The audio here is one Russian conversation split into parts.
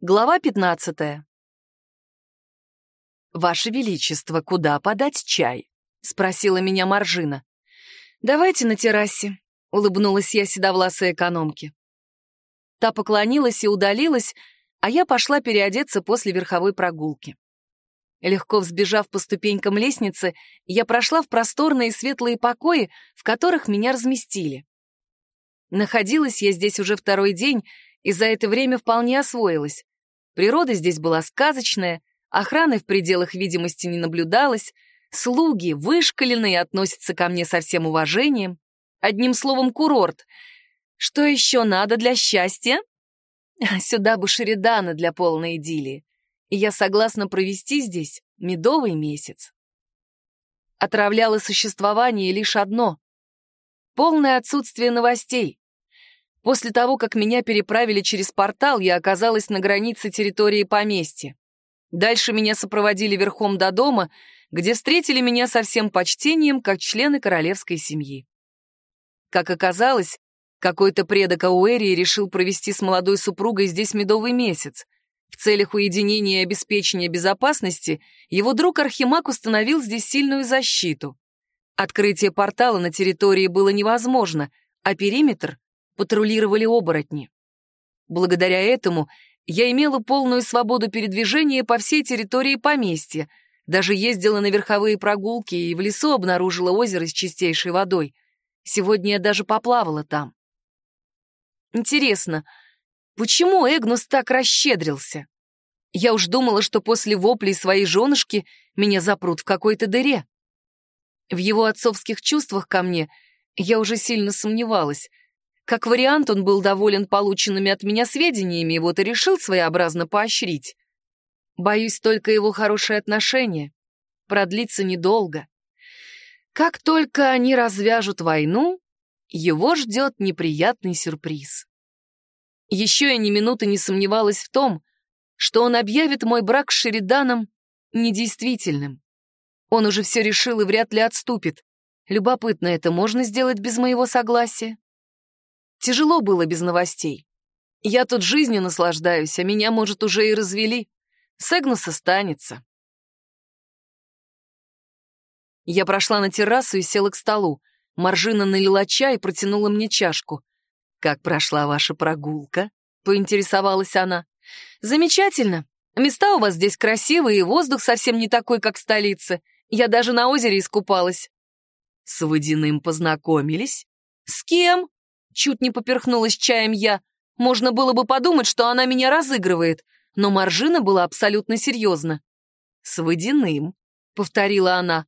Глава 15. «Ваше Величество, куда подать чай?» — спросила меня Маржина. «Давайте на террасе», — улыбнулась я седовласой экономке. Та поклонилась и удалилась, а я пошла переодеться после верховой прогулки. Легко взбежав по ступенькам лестницы, я прошла в просторные светлые покои, в которых меня разместили. Находилась я здесь уже второй день, и за это время вполне освоилась. Природа здесь была сказочная, охраны в пределах видимости не наблюдалось, слуги вышкаленные относятся ко мне со всем уважением. Одним словом, курорт. Что еще надо для счастья? Сюда бы Шеридана для полной идиллии. И я согласна провести здесь медовый месяц. Отравляло существование лишь одно — полное отсутствие новостей. После того, как меня переправили через портал, я оказалась на границе территории поместья. Дальше меня сопроводили верхом до дома, где встретили меня со всем почтением, как члены королевской семьи. Как оказалось, какой-то предок Ауэрии решил провести с молодой супругой здесь медовый месяц. В целях уединения и обеспечения безопасности его друг Архимаг установил здесь сильную защиту. Открытие портала на территории было невозможно, а периметр патрулировали оборотни. Благодаря этому я имела полную свободу передвижения по всей территории поместья, даже ездила на верховые прогулки и в лесу обнаружила озеро с чистейшей водой. Сегодня я даже поплавала там. Интересно, почему Эгнус так расщедрился? Я уж думала, что после воплей своей женушки меня запрут в какой-то дыре. В его отцовских чувствах ко мне я уже сильно сомневалась, как вариант, он был доволен полученными от меня сведениями, вот и решил своеобразно поощрить. Боюсь, только его хорошее отношение продлится недолго. Как только они развяжут войну, его ждет неприятный сюрприз. Еще я ни минуты не сомневалась в том, что он объявит мой брак с Шериданом недействительным. Он уже все решил и вряд ли отступит. Любопытно, это можно сделать без моего согласия? Тяжело было без новостей. Я тут жизнью наслаждаюсь, а меня, может, уже и развели. Сегнус останется. Я прошла на террасу и села к столу. Маржина налила чай и протянула мне чашку. «Как прошла ваша прогулка?» — поинтересовалась она. «Замечательно. Места у вас здесь красивые, и воздух совсем не такой, как в столице. Я даже на озере искупалась». «С водяным познакомились?» «С кем?» Чуть не поперхнулась чаем я. Можно было бы подумать, что она меня разыгрывает, но Маржина была абсолютно серьезна. «С водяным», — повторила она.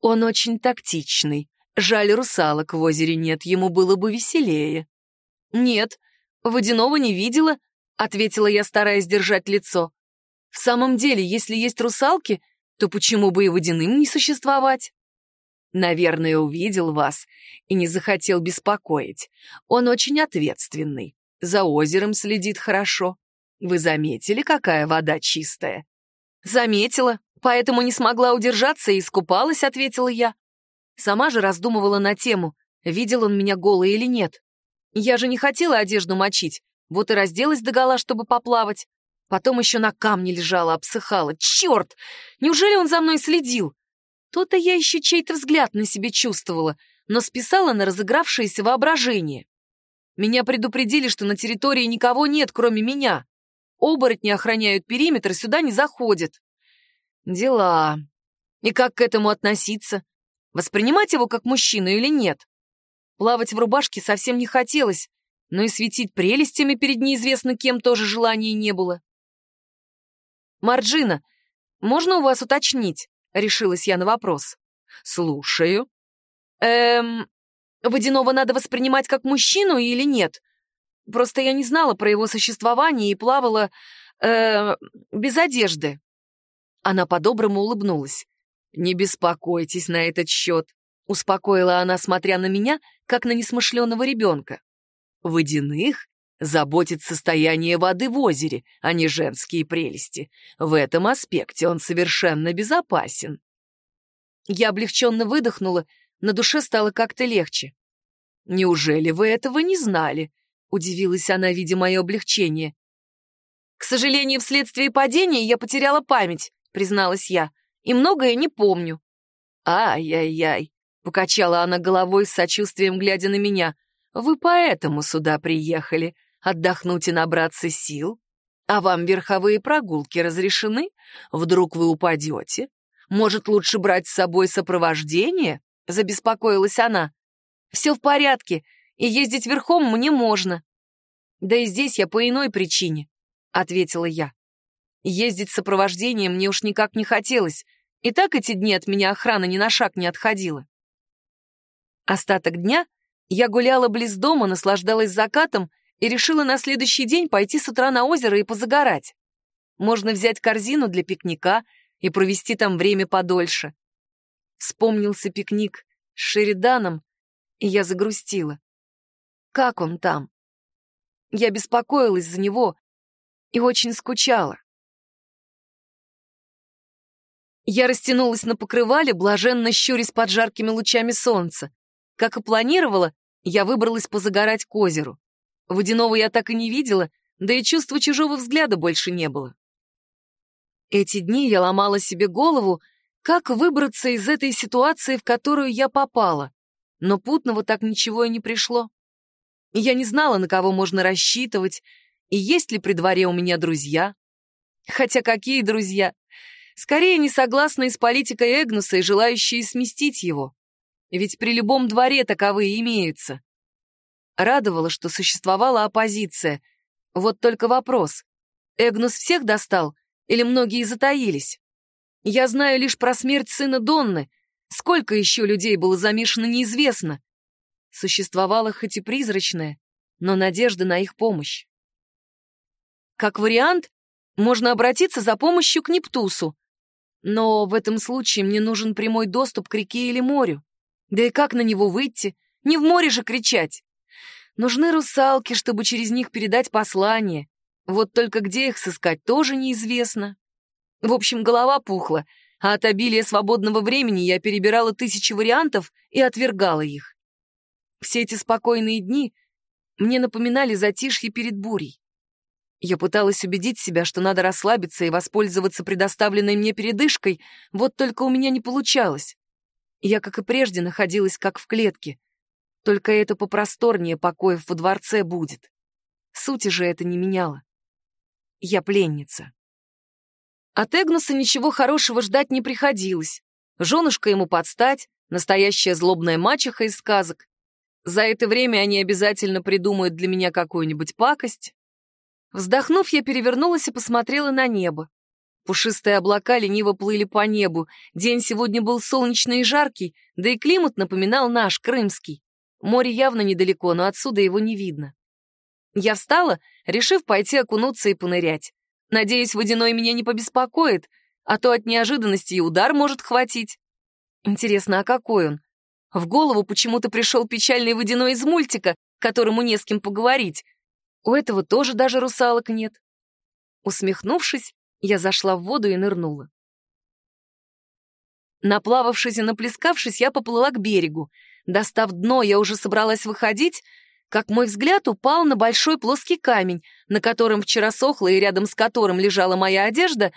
«Он очень тактичный. Жаль, русалок в озере нет, ему было бы веселее». «Нет, водяного не видела», — ответила я, стараясь держать лицо. «В самом деле, если есть русалки, то почему бы и водяным не существовать?» Наверное, увидел вас и не захотел беспокоить. Он очень ответственный. За озером следит хорошо. Вы заметили, какая вода чистая? Заметила, поэтому не смогла удержаться и искупалась, ответила я. Сама же раздумывала на тему, видел он меня голой или нет. Я же не хотела одежду мочить, вот и разделась догола, чтобы поплавать. Потом еще на камне лежала, обсыхала. Черт! Неужели он за мной следил? То-то я еще чей-то взгляд на себе чувствовала, но списала на разыгравшееся воображение. Меня предупредили, что на территории никого нет, кроме меня. Оборотни охраняют периметр, сюда не заходят. Дела. И как к этому относиться? Воспринимать его как мужчину или нет? Плавать в рубашке совсем не хотелось, но и светить прелестями перед неизвестно кем тоже желания не было. «Марджина, можно у вас уточнить?» — решилась я на вопрос. «Слушаю». «Эм, Водяного надо воспринимать как мужчину или нет? Просто я не знала про его существование и плавала, э, без одежды». Она по-доброму улыбнулась. «Не беспокойтесь на этот счет», — успокоила она, смотря на меня, как на несмышленого ребенка. «Водяных заботит состояние воды в озере, а не женские прелести. В этом аспекте он совершенно безопасен. Я облегченно выдохнула, на душе стало как-то легче. «Неужели вы этого не знали?» — удивилась она, видя мое облегчение. К сожалению, вследствие падения я потеряла память, призналась я, и многое не помню. Ай-яй-яй, покачала она головой с сочувствием, глядя на меня. Вы поэтому сюда приехали, отдохнуть и набраться сил? А вам верховые прогулки разрешены? Вдруг вы упадете? Может, лучше брать с собой сопровождение?» — забеспокоилась она. «Все в порядке, и ездить верхом мне можно». «Да и здесь я по иной причине», — ответила я. Ездить с сопровождением мне уж никак не хотелось, и так эти дни от меня охрана ни на шаг не отходила. Остаток дня я гуляла близ дома, наслаждалась закатом и решила на следующий день пойти с утра на озеро и позагорать. Можно взять корзину для пикника и провести там время подольше. Вспомнился пикник с Шериданом, и я загрустила. Как он там? Я беспокоилась за него и очень скучала. Я растянулась на покрывале, блаженно щурясь под жаркими лучами солнца. Как и планировала, я выбралась позагорать к озеру. Водяного я так и не видела, да и чувства чужого взгляда больше не было. Эти дни я ломала себе голову, как выбраться из этой ситуации, в которую я попала, но путного так ничего и не пришло. Я не знала, на кого можно рассчитывать, и есть ли при дворе у меня друзья. Хотя какие друзья? Скорее, не согласные с политикой Эгнуса и желающие сместить его. Ведь при любом дворе таковые имеются. Радовало, что существовала оппозиция. Вот только вопрос. Эгнус всех достал или многие затаились? Я знаю лишь про смерть сына Донны. Сколько еще людей было замешано, неизвестно. Существовала хоть и призрачная, но надежда на их помощь. Как вариант, можно обратиться за помощью к Нептусу. Но в этом случае мне нужен прямой доступ к реке или морю. Да и как на него выйти? Не в море же кричать. Нужны русалки, чтобы через них передать послание. Вот только где их сыскать, тоже неизвестно. В общем, голова пухла, а от обилия свободного времени я перебирала тысячи вариантов и отвергала их. Все эти спокойные дни мне напоминали затишье перед бурей. Я пыталась убедить себя, что надо расслабиться и воспользоваться предоставленной мне передышкой, вот только у меня не получалось. Я, как и прежде, находилась как в клетке, только это попросторнее покоев во дворце будет. Сути же это не меняло. Я пленница. От Эгнуса ничего хорошего ждать не приходилось. Женушка ему подстать, настоящая злобная мачеха из сказок. За это время они обязательно придумают для меня какую-нибудь пакость. Вздохнув, я перевернулась и посмотрела на небо. Пушистые облака лениво плыли по небу. День сегодня был солнечный и жаркий, да и климат напоминал наш, крымский. Море явно недалеко, но отсюда его не видно. Я встала, решив пойти окунуться и понырять. Надеюсь, водяной меня не побеспокоит, а то от неожиданности и удар может хватить. Интересно, а какой он? В голову почему-то пришел печальный водяной из мультика, которому не с кем поговорить. У этого тоже даже русалок нет. Усмехнувшись, я зашла в воду и нырнула. Наплававшись и наплескавшись, я поплыла к берегу. Достав дно, я уже собралась выходить, как мой взгляд упал на большой плоский камень, на котором вчера сохла и рядом с которым лежала моя одежда,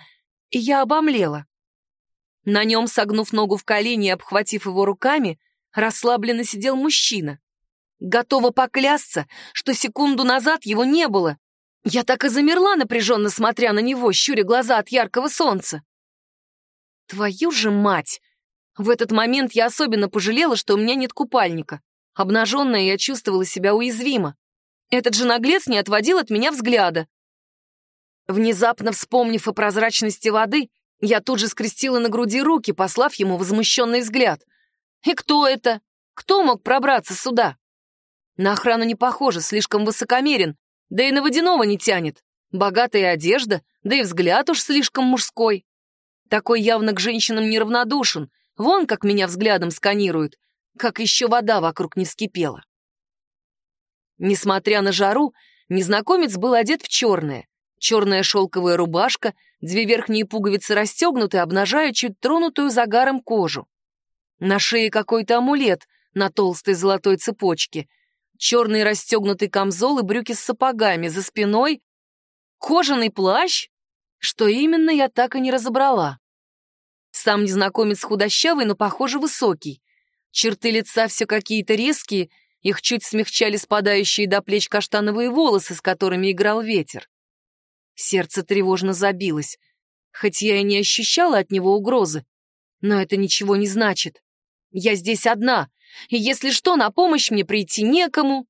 и я обомлела. На нем, согнув ногу в колени и обхватив его руками, расслабленно сидел мужчина. Готова поклясться, что секунду назад его не было. Я так и замерла, напряженно смотря на него, щуря глаза от яркого солнца. «Твою же мать!» В этот момент я особенно пожалела, что у меня нет купальника. Обнаженная, я чувствовала себя уязвимо. Этот же наглец не отводил от меня взгляда. Внезапно вспомнив о прозрачности воды, я тут же скрестила на груди руки, послав ему возмущенный взгляд. И кто это? Кто мог пробраться сюда? На охрану не похоже, слишком высокомерен, да и на водяного не тянет. Богатая одежда, да и взгляд уж слишком мужской. Такой явно к женщинам неравнодушен, Вон как меня взглядом сканируют, как еще вода вокруг не вскипела. Несмотря на жару, незнакомец был одет в черное. Черная шелковая рубашка, две верхние пуговицы расстегнуты, обнажая чуть тронутую загаром кожу. На шее какой-то амулет на толстой золотой цепочке. Черный расстегнутый камзол и брюки с сапогами, за спиной Кожаный плащ? Что именно, я так и не разобрала. Сам незнакомец худощавый, но, похоже, высокий. Черты лица все какие-то резкие, их чуть смягчали спадающие до плеч каштановые волосы, с которыми играл ветер. Сердце тревожно забилось. Хоть я и не ощущала от него угрозы, но это ничего не значит. Я здесь одна, и если что, на помощь мне прийти некому.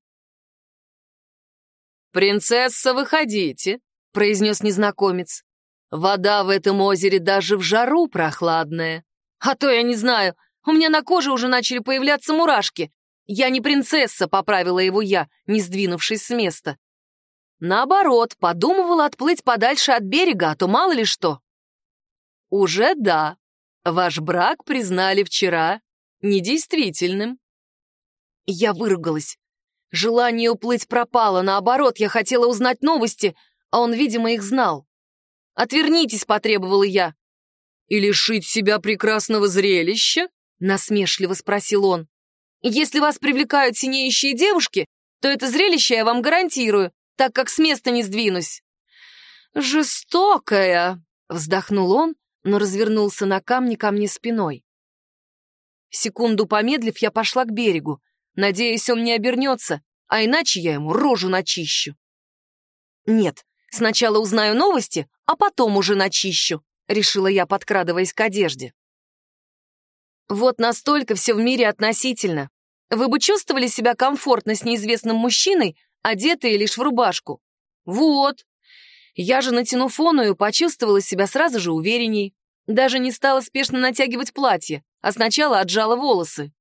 «Принцесса, выходите», — произнес незнакомец. «Вода в этом озере даже в жару прохладная. А то я не знаю, у меня на коже уже начали появляться мурашки. Я не принцесса», — поправила его я, не сдвинувшись с места. Наоборот, подумывала отплыть подальше от берега, а то мало ли что. Уже да. Ваш брак признали вчера недействительным. Я выругалась. Желание уплыть пропало, наоборот, я хотела узнать новости, а он, видимо, их знал. «Отвернитесь», — потребовала я. «И лишить себя прекрасного зрелища?» — насмешливо спросил он. «Если вас привлекают синеющие девушки, то это зрелище я вам гарантирую, так как с места не сдвинусь». «Жестокая», — вздохнул он, но развернулся на камне ко мне спиной. Секунду помедлив, я пошла к берегу. Надеюсь, он не обернется, а иначе я ему рожу начищу. Нет, сначала узнаю новости, а потом уже начищу, решила я, подкрадываясь к одежде. Вот настолько все в мире относительно. Вы бы чувствовали себя комфортно с неизвестным мужчиной, одетые лишь в рубашку? Вот. Я же, натянув оную, почувствовала себя сразу же уверенней. Даже не стала спешно натягивать платье, а сначала отжала волосы.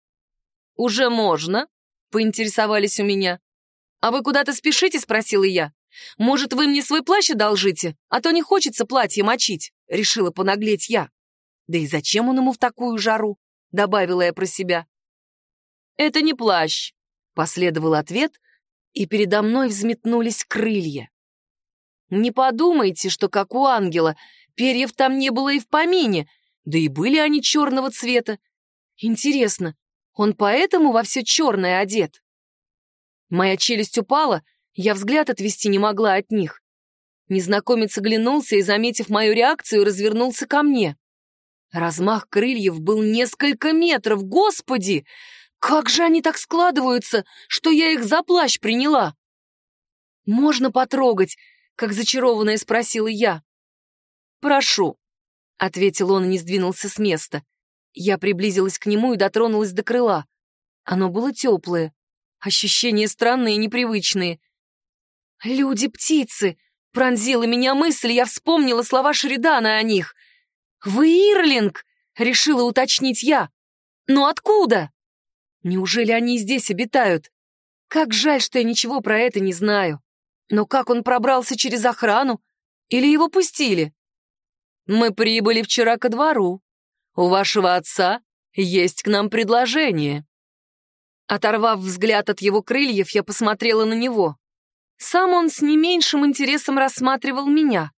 «Уже можно?» — поинтересовались у меня. «А вы куда-то спешите?» — спросила я. «Может, вы мне свой плащ одолжите, а то не хочется платье мочить?» — решила понаглеть я. «Да и зачем он ему в такую жару?» — добавила я про себя. «Это не плащ», — последовал ответ, и передо мной взметнулись крылья. Не подумайте, что как у ангела, перьев там не было и в помине, да и были они черного цвета. Интересно, он поэтому во все черное одет? Моя челюсть упала, я взгляд отвести не могла от них. Незнакомец оглянулся и, заметив мою реакцию, развернулся ко мне. Размах крыльев был несколько метров, господи! Как же они так складываются, что я их за плащ приняла? Можно потрогать, как зачарованная спросила я. «Прошу», — ответил он и не сдвинулся с места. Я приблизилась к нему и дотронулась до крыла. Оно было теплое. Ощущения странные и непривычные. «Люди-птицы!» — пронзила меня мысль, я вспомнила слова Шеридана о них. «Вы Ирлинг!» — решила уточнить я. «Но откуда?» «Неужели они здесь обитают? Как жаль, что я ничего про это не знаю». Но как он пробрался через охрану? Или его пустили? Мы прибыли вчера ко двору. У вашего отца есть к нам предложение. Оторвав взгляд от его крыльев, я посмотрела на него. Сам он с не меньшим интересом рассматривал меня.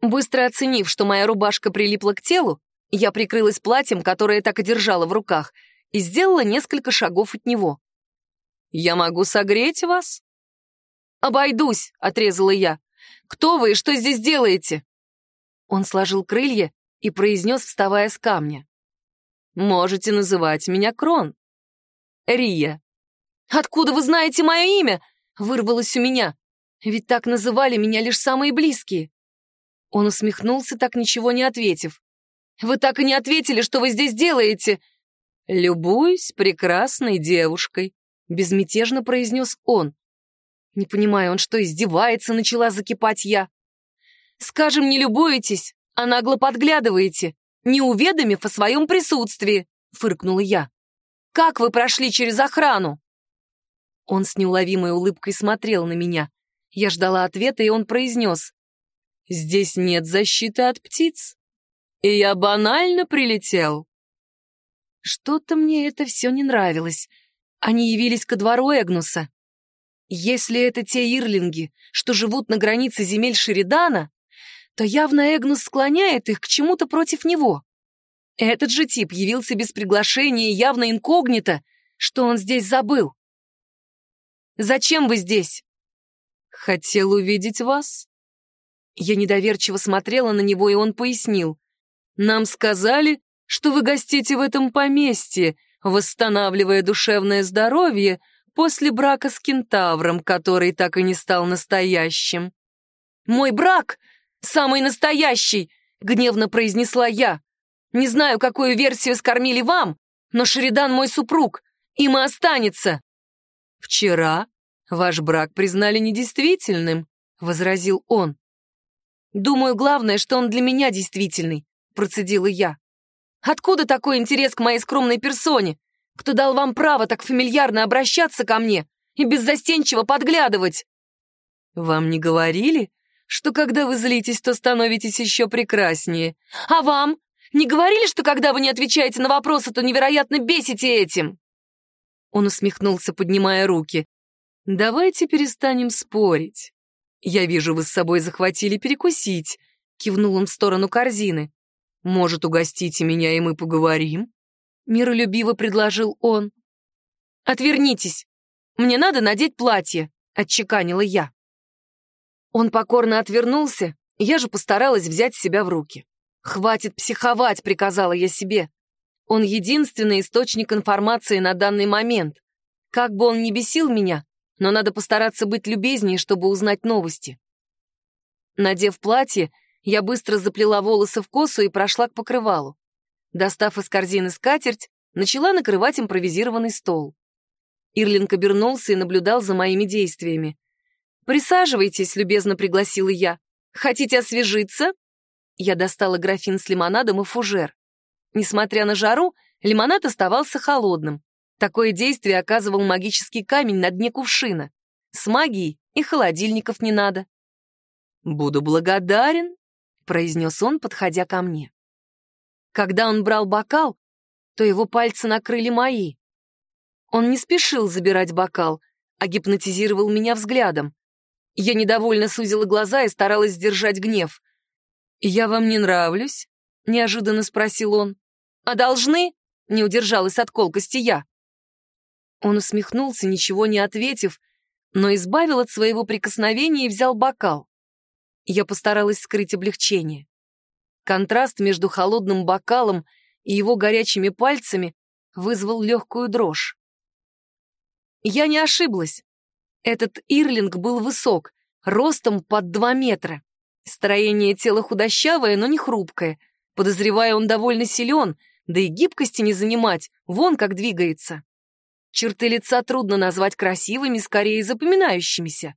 Быстро оценив, что моя рубашка прилипла к телу, я прикрылась платьем, которое так и держала в руках, и сделала несколько шагов от него. «Я могу согреть вас?» «Обойдусь», — отрезала я. «Кто вы и что здесь делаете?» Он сложил крылья и произнес, вставая с камня. «Можете называть меня Крон. Рия». «Откуда вы знаете мое имя?» — вырвалось у меня. «Ведь так называли меня лишь самые близкие». Он усмехнулся, так ничего не ответив. «Вы так и не ответили, что вы здесь делаете?» «Любуюсь прекрасной девушкой», — безмятежно произнес он. Не понимаю, он что, издевается, начала закипать я. Скажем, не любуетесь, а нагло подглядываете, не уведомив о своем присутствии, фыркнула я. Как вы прошли через охрану? Он с неуловимой улыбкой смотрел на меня. Я ждала ответа, и он произнес. «Здесь нет защиты от птиц, и я банально прилетел». Что-то мне это все не нравилось. Они явились ко двору Эгнуса. Если это те ирлинги, что живут на границе земель Шеридана, то явно Эгнус склоняет их к чему-то против него. Этот же тип явился без приглашения явно инкогнито, что он здесь забыл. «Зачем вы здесь?» «Хотел увидеть вас. Я недоверчиво смотрела на него, и он пояснил. «Нам сказали, что вы гостите в этом поместье, восстанавливая душевное здоровье после брака с кентавром, который так и не стал настоящим». «Мой брак самый настоящий!» — гневно произнесла я. «Не знаю, какую версию скормили вам, но Шеридан мой супруг, им и останется». «Вчера ваш брак признали недействительным», — возразил он. «Думаю, главное, что он для меня действительный», — процедила я. «Откуда такой интерес к моей скромной персоне? Кто дал вам право так фамильярно обращаться ко мне и беззастенчиво подглядывать?» «Вам не говорили, что когда вы злитесь, то становитесь еще прекраснее? А вам? Не говорили, что когда вы не отвечаете на вопросы, то невероятно бесите этим?» Он усмехнулся, поднимая руки. «Давайте перестанем спорить. «Я вижу, вы с собой захватили перекусить», — кивнул он в сторону корзины. «Может, угостите меня, и мы поговорим?» Миролюбиво предложил он. «Отвернитесь! Мне надо надеть платье», — отчеканила я. Он покорно отвернулся, я же постаралась взять себя в руки. «Хватит психовать», — приказала я себе. Он единственный источник информации на данный момент. Как бы он ни бесил меня, но надо постараться быть любезнее, чтобы узнать новости. Надев платье, я быстро заплела волосы в косу и прошла к покрывалу. Достав из корзины скатерть, начала накрывать импровизированный стол. Ирлинг обернулся и наблюдал за моими действиями. «Присаживайтесь», — любезно пригласила я. «Хотите освежиться?» Я достала графин с лимонадом и фужер. Несмотря на жару, лимонад оставался холодным. Такое действие оказывал магический камень на дне кувшина. С магией и холодильников не надо. «Буду благодарен», — произнес он, подходя ко мне. Когда он брал бокал, то его пальцы накрыли мои. Он не спешил забирать бокал, а гипнотизировал меня взглядом. Я недовольно сузила глаза и старалась сдержать гнев. «Я вам не нравлюсь?» — неожиданно спросил он. «А должны?» — не удержалась от колкости я. Он усмехнулся, ничего не ответив, но избавил от своего прикосновения и взял бокал. Я постаралась скрыть облегчение. Контраст между холодным бокалом и его горячими пальцами вызвал легкую дрожь. Я не ошиблась. Этот Ирлинг был высок, ростом под два метра. Строение тела худощавое, но не хрупкое. Подозревая, он довольно силен, да и гибкости не занимать, вон как двигается. Черты лица трудно назвать красивыми, скорее запоминающимися.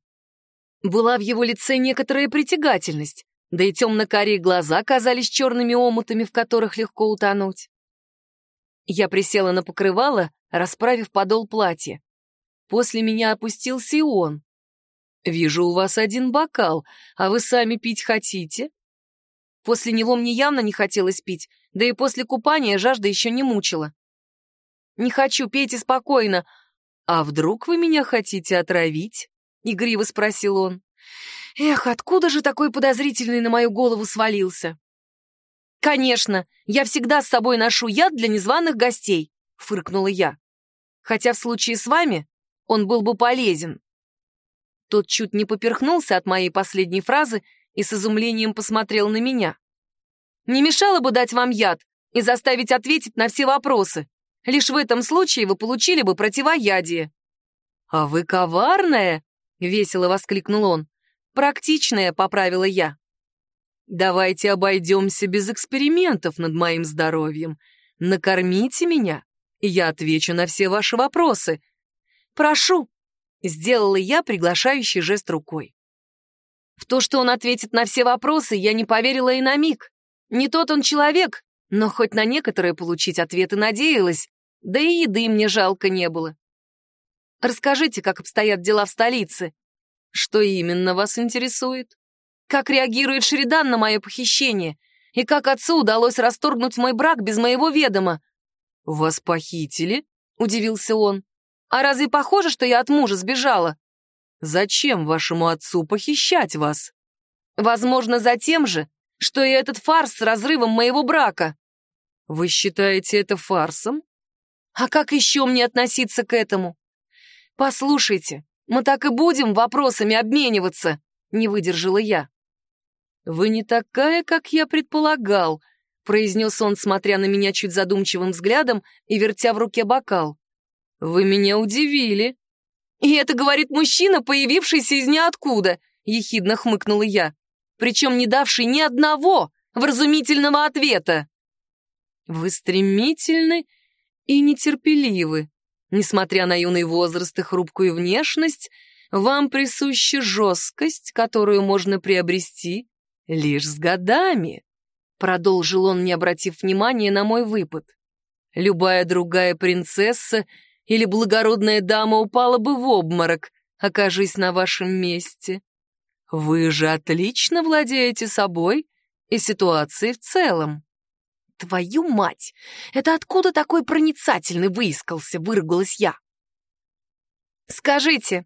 Была в его лице некоторая притягательность, да и темно-карие глаза казались черными омутами, в которых легко утонуть. Я присела на покрывало, расправив подол платья. После меня опустился и он. «Вижу у вас один бокал, а вы сами пить хотите?» После него мне явно не хотелось пить, да и после купания жажда еще не мучила. «Не хочу, пейте спокойно». «А вдруг вы меня хотите отравить?» — игриво спросил он. «Эх, откуда же такой подозрительный на мою голову свалился?» «Конечно, я всегда с собой ношу яд для незваных гостей», — фыркнула я. «Хотя в случае с вами он был бы полезен». Тот чуть не поперхнулся от моей последней фразы и с изумлением посмотрел на меня. «Не мешало бы дать вам яд и заставить ответить на все вопросы. Лишь в этом случае вы получили бы противоядие». «А вы коварная!» — весело воскликнул он. «Практичная», — поправила я. «Давайте обойдемся без экспериментов над моим здоровьем. Накормите меня, и я отвечу на все ваши вопросы. Прошу», — сделала я приглашающий жест рукой. В то, что он ответит на все вопросы, я не поверила и на миг. Не тот он человек, но хоть на некоторые получить ответы надеялась, да и еды мне жалко не было. Расскажите, как обстоят дела в столице. Что именно вас интересует? Как реагирует Шеридан на мое похищение? И как отцу удалось расторгнуть мой брак без моего ведома? «Вас похитили?» — удивился он. «А разве похоже, что я от мужа сбежала?» «Зачем вашему отцу похищать вас?» «Возможно, за тем же, что и этот фарс с разрывом моего брака». «Вы считаете это фарсом?» А как еще мне относиться к этому? Послушайте, мы так и будем вопросами обмениваться, не выдержала я. «Вы не такая, как я предполагал», — произнес он, смотря на меня чуть задумчивым взглядом и вертя в руке бокал. «Вы меня удивили». «И это говорит мужчина, появившийся из ниоткуда», — ехидно хмыкнула я, причем не давший ни одного вразумительного ответа. «Вы стремительны и нетерпеливы. Несмотря на юный возраст и хрупкую внешность, вам присуща жесткость, которую можно приобрести лишь с годами», — продолжил он, не обратив внимания на мой выпад. «Любая другая принцесса или благородная дама упала бы в обморок, окажись на вашем месте. Вы же отлично владеете собой и ситуацией в целом». «Твою мать! Это откуда такой проницательный выискался?» — выругалась я. «Скажите,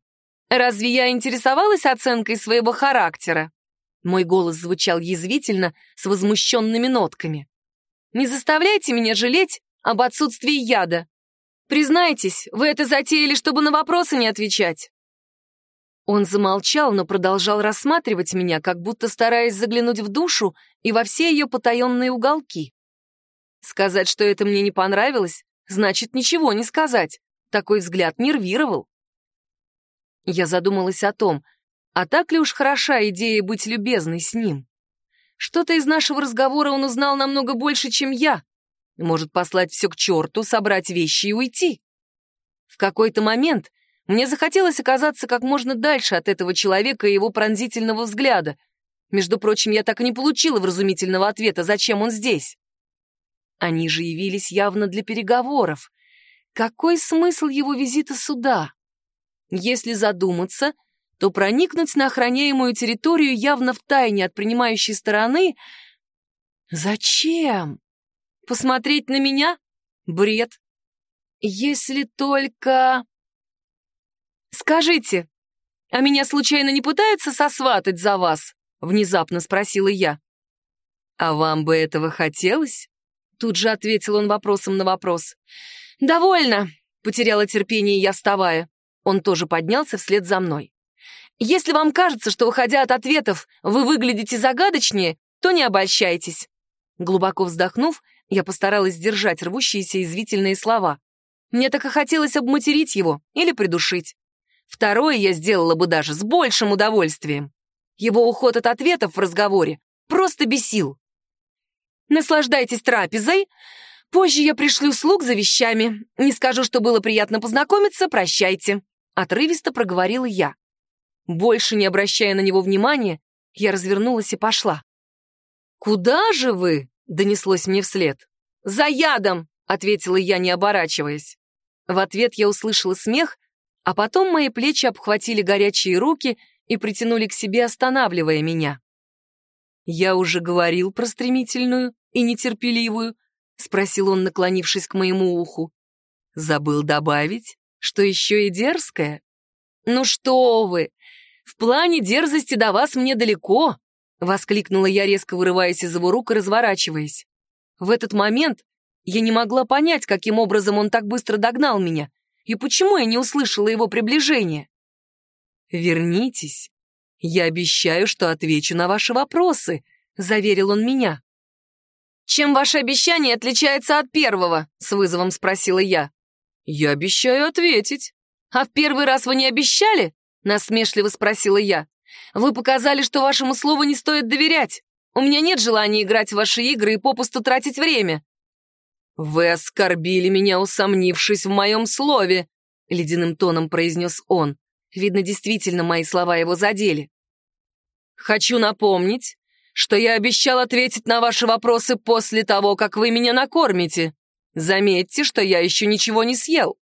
разве я интересовалась оценкой своего характера?» Мой голос звучал язвительно, с возмущенными нотками. «Не заставляйте меня жалеть об отсутствии яда. Признайтесь, вы это затеяли, чтобы на вопросы не отвечать». Он замолчал, но продолжал рассматривать меня, как будто стараясь заглянуть в душу и во все ее потаенные уголки. Сказать, что это мне не понравилось, значит ничего не сказать. Такой взгляд нервировал. Я задумалась о том, а так ли уж хороша идея быть любезной с ним? Что-то из нашего разговора он узнал намного больше, чем я. Может, послать все к черту, собрать вещи и уйти. В какой-то момент мне захотелось оказаться как можно дальше от этого человека и его пронзительного взгляда. Между прочим, я так и не получила вразумительного ответа, зачем он здесь. Они же явились явно для переговоров. Какой смысл его визита сюда? Если задуматься, то проникнуть на охраняемую территорию явно в тайне от принимающей стороны... Зачем? Посмотреть на меня? Бред. Если только... Скажите, а меня случайно не пытаются сосватать за вас? Внезапно спросила я. А вам бы этого хотелось? Тут же ответил он вопросом на вопрос. «Довольно!» — потеряла терпение я, вставая. Он тоже поднялся вслед за мной. «Если вам кажется, что, выходя от ответов, вы выглядите загадочнее, то не обольщайтесь». Глубоко вздохнув, я постаралась сдержать рвущиеся извительные слова. Мне так и хотелось обматерить его или придушить. Второе я сделала бы даже с большим удовольствием. Его уход от ответов в разговоре просто бесил. Наслаждайтесь трапезой. Позже я пришлю слуг за вещами. Не скажу, что было приятно познакомиться, прощайте. Отрывисто проговорила я. Больше не обращая на него внимания, я развернулась и пошла. «Куда же вы?» — донеслось мне вслед. «За ядом!» — ответила я, не оборачиваясь. В ответ я услышала смех, а потом мои плечи обхватили горячие руки и притянули к себе, останавливая меня. Я уже говорил про стремительную и нетерпеливую?» — спросил он, наклонившись к моему уху. «Забыл добавить, что еще и дерзкая?» «Ну что вы! В плане дерзости до вас мне далеко!» — воскликнула я, резко вырываясь из его рук и разворачиваясь. В этот момент я не могла понять, каким образом он так быстро догнал меня, и почему я не услышала его приближения. «Вернитесь. Я обещаю, что отвечу на ваши вопросы», — заверил он меня. «Чем ваше обещание отличается от первого?» — с вызовом спросила я. «Я обещаю ответить». «А в первый раз вы не обещали?» — насмешливо спросила я. «Вы показали, что вашему слову не стоит доверять. У меня нет желания играть в ваши игры и попусту тратить время». «Вы оскорбили меня, усомнившись в моем слове», — ледяным тоном произнес он. Видно, действительно, мои слова его задели. «Хочу напомнить, что я обещал ответить на ваши вопросы после того, как вы меня накормите. Заметьте, что я еще ничего не съел».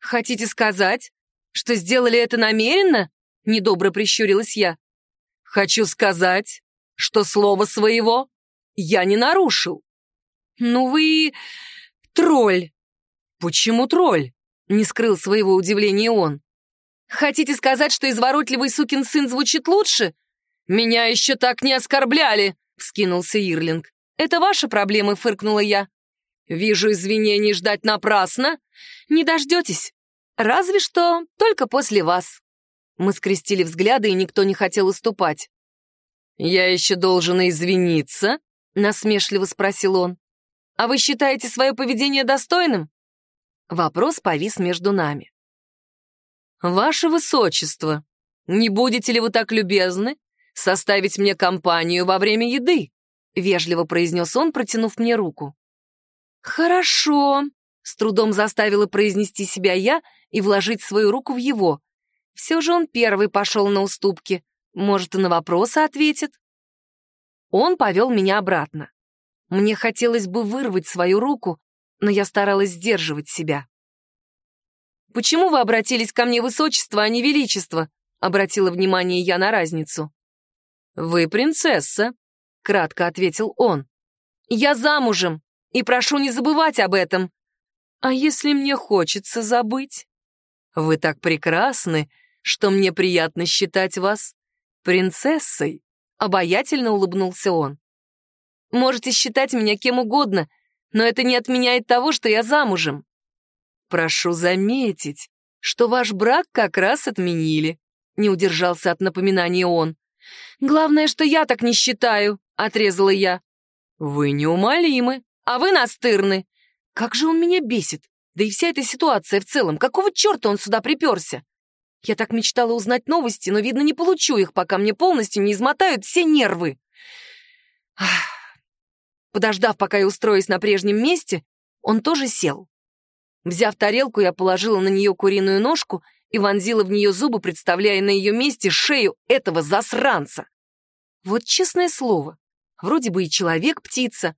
«Хотите сказать, что сделали это намеренно?» — недобро прищурилась я. «Хочу сказать, что слово своего я не нарушил». «Ну вы... тролль». «Почему тролль?» — не скрыл своего удивления он. «Хотите сказать, что изворотливый сукин сын звучит лучше?» «Меня еще так не оскорбляли!» — вскинулся Ирлинг. «Это ваши проблемы», — фыркнула я. «Вижу, извинений ждать напрасно. Не дождетесь. Разве что только после вас». Мы скрестили взгляды, и никто не хотел уступать. «Я еще должен извиниться?» — насмешливо спросил он. «А вы считаете свое поведение достойным?» Вопрос повис между нами. «Ваше Высочество, не будете ли вы так любезны составить мне компанию во время еды?» — вежливо произнес он, протянув мне руку. «Хорошо», — с трудом заставила произнести себя я и вложить свою руку в его. Все же он первый пошел на уступки. Может, и на вопросы ответит. Он повел меня обратно. Мне хотелось бы вырвать свою руку, но я старалась сдерживать себя. «Почему вы обратились ко мне, высочество, а не величество?» — обратила внимание я на разницу. «Вы принцесса», — кратко ответил он. «Я замужем, и прошу не забывать об этом. А если мне хочется забыть? Вы так прекрасны, что мне приятно считать вас принцессой», — обаятельно улыбнулся он. «Можете считать меня кем угодно, но это не отменяет того, что я замужем. Прошу заметить, что ваш брак как раз отменили», — не удержался от напоминания он. «Главное, что я так не считаю», — отрезала я. «Вы неумолимы, а вы настырны. Как же он меня бесит, да и вся эта ситуация в целом, какого черта он сюда приперся? Я так мечтала узнать новости, но, видно, не получу их, пока мне полностью не измотают все нервы. Подождав, пока я устроюсь на прежнем месте, он тоже сел. Взяв тарелку, я положила на нее куриную ножку и вонзила в нее зубы, представляя на ее месте шею этого засранца. Вот честное слово, вроде бы и человек-птица,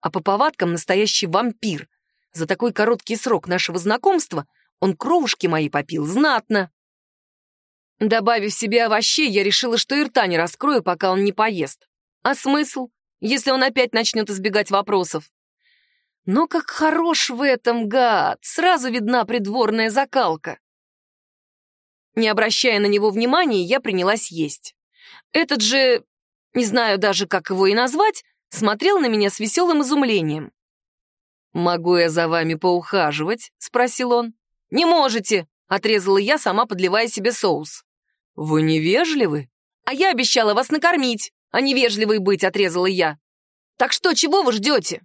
а по повадкам настоящий вампир. За такой короткий срок нашего знакомства он кровушки мои попил знатно. Добавив себе овощей, я решила, что и рта не раскрою, пока он не поест. А смысл, если он опять начнет избегать вопросов? Но как хорош в этом гад! Сразу видна придворная закалка. Не обращая на него внимания, я принялась есть. Этот же, не знаю даже, как его и назвать, смотрел на меня с веселым изумлением. «Могу я за вами поухаживать?» — спросил он. «Не можете!» — отрезала я, сама подливая себе соус. «Вы невежливы?» «А я обещала вас накормить, а невежливой быть», — отрезала я. «Так что, чего вы ждете?»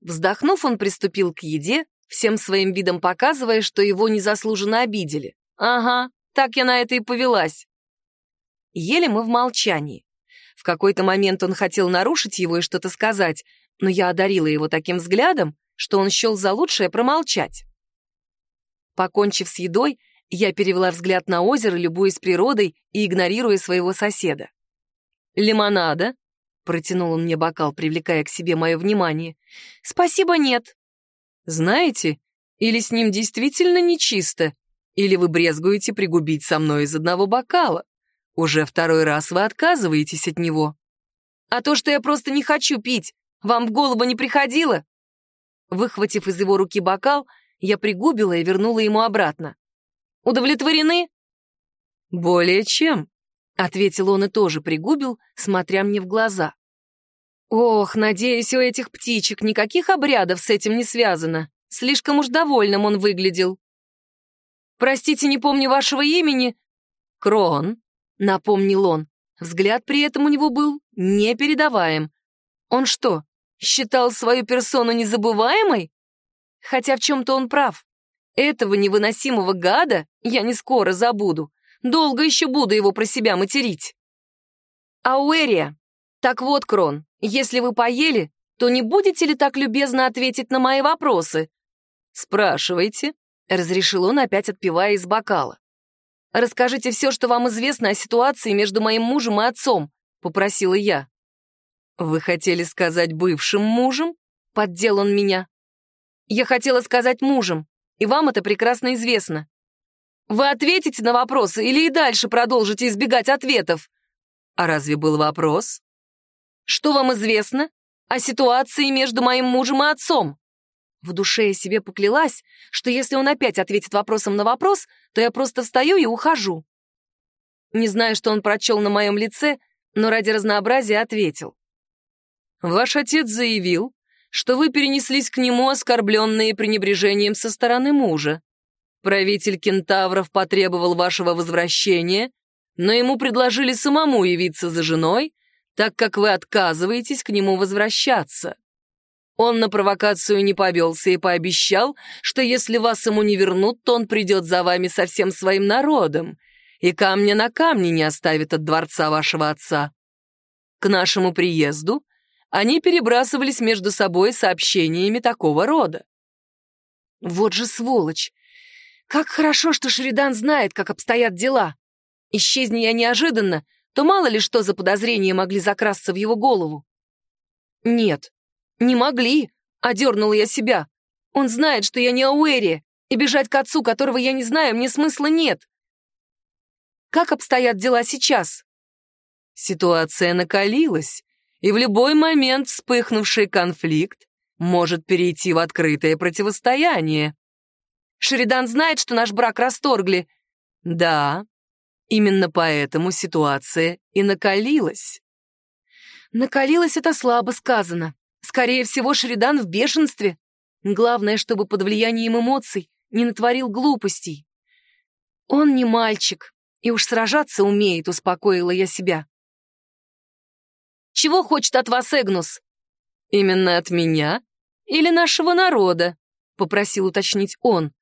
Вздохнув, он приступил к еде, всем своим видом показывая, что его незаслуженно обидели. «Ага, так я на это и повелась». Ели мы в молчании. В какой-то момент он хотел нарушить его и что-то сказать, но я одарила его таким взглядом, что он счел за лучшее промолчать. Покончив с едой, я перевела взгляд на озеро, любуясь природой и игнорируя своего соседа. «Лимонада?» — протянул он мне бокал, привлекая к себе мое внимание. «Спасибо, нет». «Знаете, или с ним действительно нечисто, или вы брезгуете пригубить со мной из одного бокала. Уже второй раз вы отказываетесь от него. А то, что я просто не хочу пить, вам в голову не приходило?» Выхватив из его руки бокал, я пригубила и вернула ему обратно. Удовлетворены?» «Более чем», — ответил он и тоже пригубил, смотря мне в глаза. «Ох, надеюсь, у этих птичек никаких обрядов с этим не связано. Слишком уж довольным он выглядел». «Простите, не помню вашего имени». «Крон», — напомнил он. Взгляд при этом у него был непередаваем. Он что, считал свою персону незабываемой? Хотя в чем-то он прав. Этого невыносимого гада я не скоро забуду. Долго еще буду его про себя материть. Ауэрия. Так вот, Крон, если вы поели, то не будете ли так любезно ответить на мои вопросы? Спрашивайте, — разрешил он, опять отпивая из бокала. «Расскажите все, что вам известно о ситуации между моим мужем и отцом», — попросила я. «Вы хотели сказать бывшим мужем?» — поддел он меня. «Я хотела сказать мужем и вам это прекрасно известно. Вы ответите на вопросы или и дальше продолжите избегать ответов? А разве был вопрос? Что вам известно о ситуации между моим мужем и отцом? В душе я себе поклялась, что если он опять ответит вопросом на вопрос, то я просто встаю и ухожу. Не знаю, что он прочел на моем лице, но ради разнообразия ответил. Ваш отец заявил, что вы перенеслись к нему, оскорбленные пренебрежением со стороны мужа. Правитель кентавров потребовал вашего возвращения, но ему предложили самому явиться за женой, так как вы отказываетесь к нему возвращаться. Он на провокацию не повелся и пообещал, что если вас ему не вернут, то он придет за вами со всем своим народом и камня на камне не оставит от дворца вашего отца. К нашему приезду они перебрасывались между собой сообщениями такого рода. Вот же сволочь! Как хорошо, что Шеридан знает, как обстоят дела. Исчезни я неожиданно, то мало ли что за подозрения могли закрасться в его голову. Нет, не могли, одернула я себя. Он знает, что я не Ауэри, и бежать к отцу, которого я не знаю, мне смысла нет. Как обстоят дела сейчас? Ситуация накалилась, и в любой момент вспыхнувший конфликт может перейти в открытое противостояние. Шеридан знает, что наш брак расторгли. Да, именно поэтому ситуация и накалилась. Накалилась это слабо сказано. Скорее всего, Шеридан в бешенстве. Главное, чтобы под влиянием эмоций не натворил глупостей. Он не мальчик, и уж сражаться умеет, успокоила я себя. Чего хочет от вас Эгнус? Именно от меня или нашего народа? Попросил уточнить он.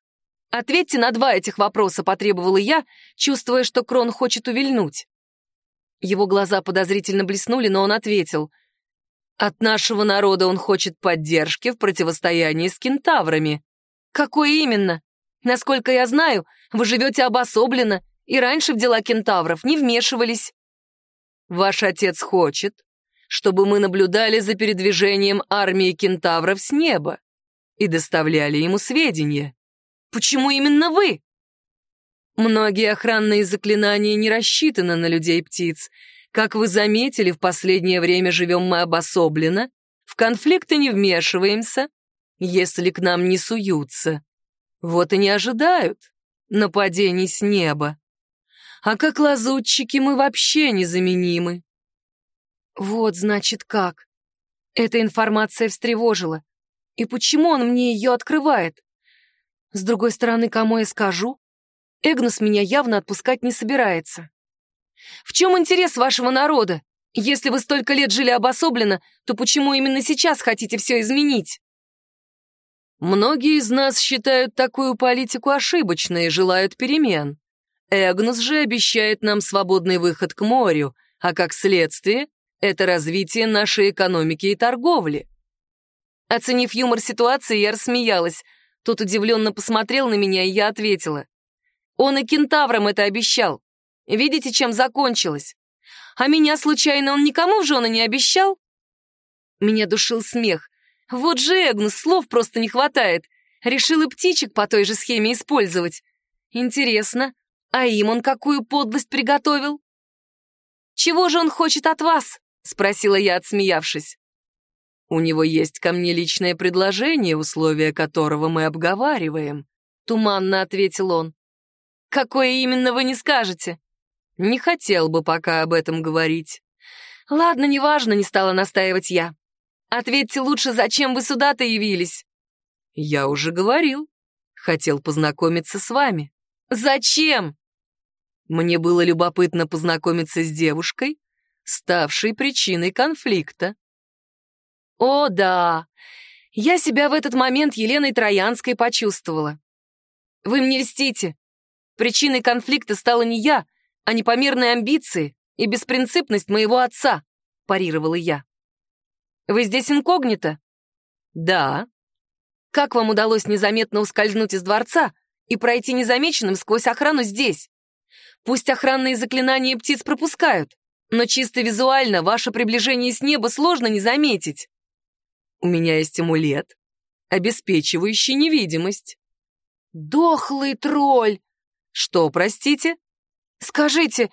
Ответьте на два этих вопроса, потребовала я, чувствуя, что Крон хочет увильнуть. Его глаза подозрительно блеснули, но он ответил. От нашего народа он хочет поддержки в противостоянии с кентаврами. Какой именно? Насколько я знаю, вы живете обособленно и раньше в дела кентавров не вмешивались. Ваш отец хочет, чтобы мы наблюдали за передвижением армии кентавров с неба и доставляли ему сведения. Почему именно вы? Многие охранные заклинания не рассчитаны на людей-птиц. Как вы заметили, в последнее время живем мы обособленно, в конфликты не вмешиваемся, если к нам не суются. Вот и не ожидают нападений с неба. А как лазутчики мы вообще незаменимы. Вот, значит, как. Эта информация встревожила. И почему он мне ее открывает? С другой стороны, кому я скажу? Эгнус меня явно отпускать не собирается. В чем интерес вашего народа? Если вы столько лет жили обособленно, то почему именно сейчас хотите все изменить? Многие из нас считают такую политику ошибочной и желают перемен. Эгнус же обещает нам свободный выход к морю, а как следствие это развитие нашей экономики и торговли. Оценив юмор ситуации, я рассмеялась. Тот удивленно посмотрел на меня, и я ответила. Он и кентаврам это обещал. Видите, чем закончилось? А меня, случайно, он никому в жены не обещал? Меня душил смех. Вот же Эгнус, слов просто не хватает. Решил и птичек по той же схеме использовать. Интересно, а им он какую подлость приготовил? Чего же он хочет от вас? — спросила я, отсмеявшись. «У него есть ко мне личное предложение, условия которого мы обговариваем», — туманно ответил он. «Какое именно вы не скажете?» «Не хотел бы пока об этом говорить». «Ладно, неважно», — не стала настаивать я. «Ответьте лучше, зачем вы сюда-то явились?» «Я уже говорил. Хотел познакомиться с вами». «Зачем?» Мне было любопытно познакомиться с девушкой, ставшей причиной конфликта. О, да! Я себя в этот момент Еленой Троянской почувствовала. Вы мне льстите. Причиной конфликта стала не я, а непомерные амбиции и беспринципность моего отца, парировала я. Вы здесь инкогнито? Да. Как вам удалось незаметно ускользнуть из дворца и пройти незамеченным сквозь охрану здесь? Пусть охранные заклинания птиц пропускают, но чисто визуально ваше приближение с неба сложно не заметить. У меня есть амулет, обеспечивающий невидимость. Дохлый тролль! Что, простите? Скажите,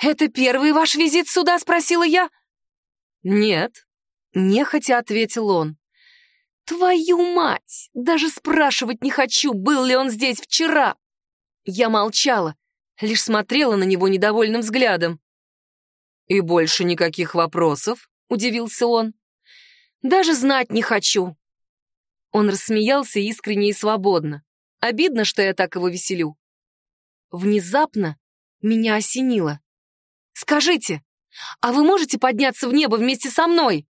это первый ваш визит сюда, спросила я? Нет, нехотя ответил он. Твою мать! Даже спрашивать не хочу, был ли он здесь вчера. Я молчала, лишь смотрела на него недовольным взглядом. «И больше никаких вопросов?» — удивился он. «Даже знать не хочу». Он рассмеялся искренне и свободно. Обидно, что я так его веселю. Внезапно меня осенило. «Скажите, А вы можете подняться в небо вместе со мной?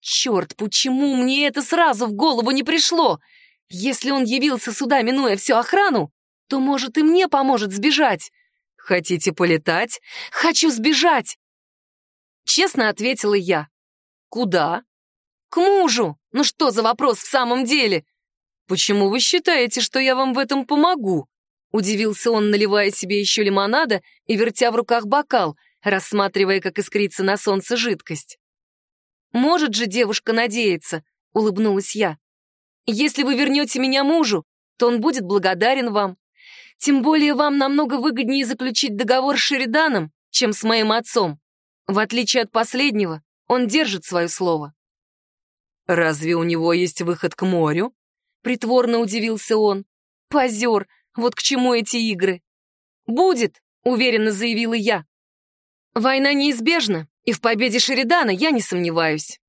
Черт, почему мне это сразу в голову не пришло? Если он явился сюда, минуя всю охрану, то, может, и мне поможет сбежать. Хотите полетать? Хочу сбежать! Честно ответила я. Куда? К мужу. Ну что за вопрос в самом деле? Почему вы считаете, что я вам в этом помогу? Удивился он, наливая себе еще лимонада и вертя в руках бокал, рассматривая, как искрится на солнце жидкость. «Может же девушка надеяться», — улыбнулась я. «Если вы вернете меня мужу, то он будет благодарен вам. Тем более вам намного выгоднее заключить договор с Шериданом, чем с моим отцом. В отличие от последнего, он держит свое слово». «Разве у него есть выход к морю?» — притворно удивился он. «Позер, вот к чему эти игры?» «Будет», — уверенно заявила я. «Война неизбежна, и в победе Шеридана я не сомневаюсь».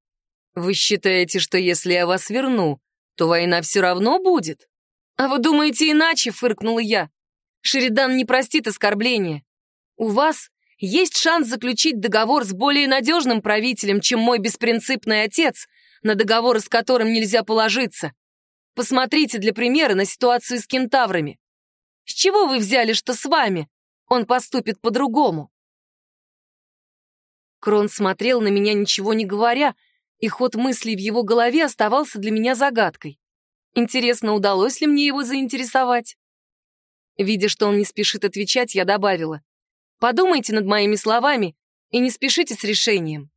«Вы считаете, что если я вас верну, то война все равно будет?» «А вы думаете иначе?» — фыркнула я. «Шеридан не простит оскорбления. У вас есть шанс заключить договор с более надежным правителем, чем мой беспринципный отец, на договоры с которым нельзя положиться. Посмотрите для примера на ситуацию с кентаврами. С чего вы взяли, что с вами он поступит по-другому?» Крон смотрел на меня, ничего не говоря, и ход мыслей в его голове оставался для меня загадкой. Интересно, удалось ли мне его заинтересовать? Видя, что он не спешит отвечать, я добавила. Подумайте над моими словами и не спешите с решением.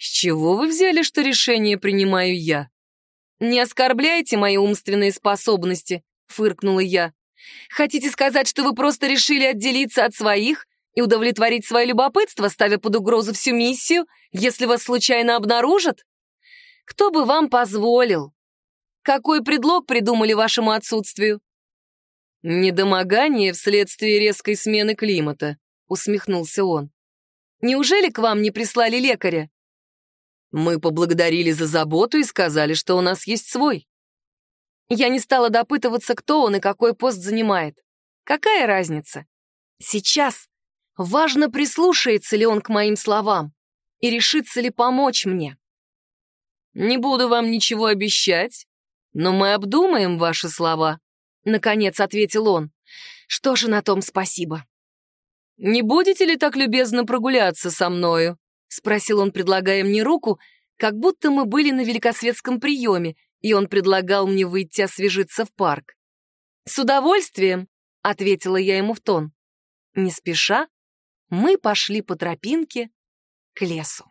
С чего вы взяли, что решение принимаю я? Не оскорбляйте мои умственные способности, фыркнула я. Хотите сказать, что вы просто решили отделиться от своих и удовлетворить свое любопытство, ставя под угрозу всю миссию, если вас случайно обнаружат? Кто бы вам позволил? Какой предлог придумали вашему отсутствию? Недомогание вследствие резкой смены климата, усмехнулся он. Неужели к вам не прислали лекаря? Мы поблагодарили за заботу и сказали, что у нас есть свой. Я не стала допытываться, кто он и какой пост занимает. Какая разница? Сейчас важно, прислушается ли он к моим словам и решится ли помочь мне. Не буду вам ничего обещать, но мы обдумаем ваши слова, — наконец ответил он. «Что же на том спасибо?» «Не будете ли так любезно прогуляться со мною?» — спросил он, предлагая мне руку, как будто мы были на великосветском приеме, и он предлагал мне выйти освежиться в парк. «С удовольствием», — ответила я ему в тон. Не спеша, мы пошли по тропинке к лесу.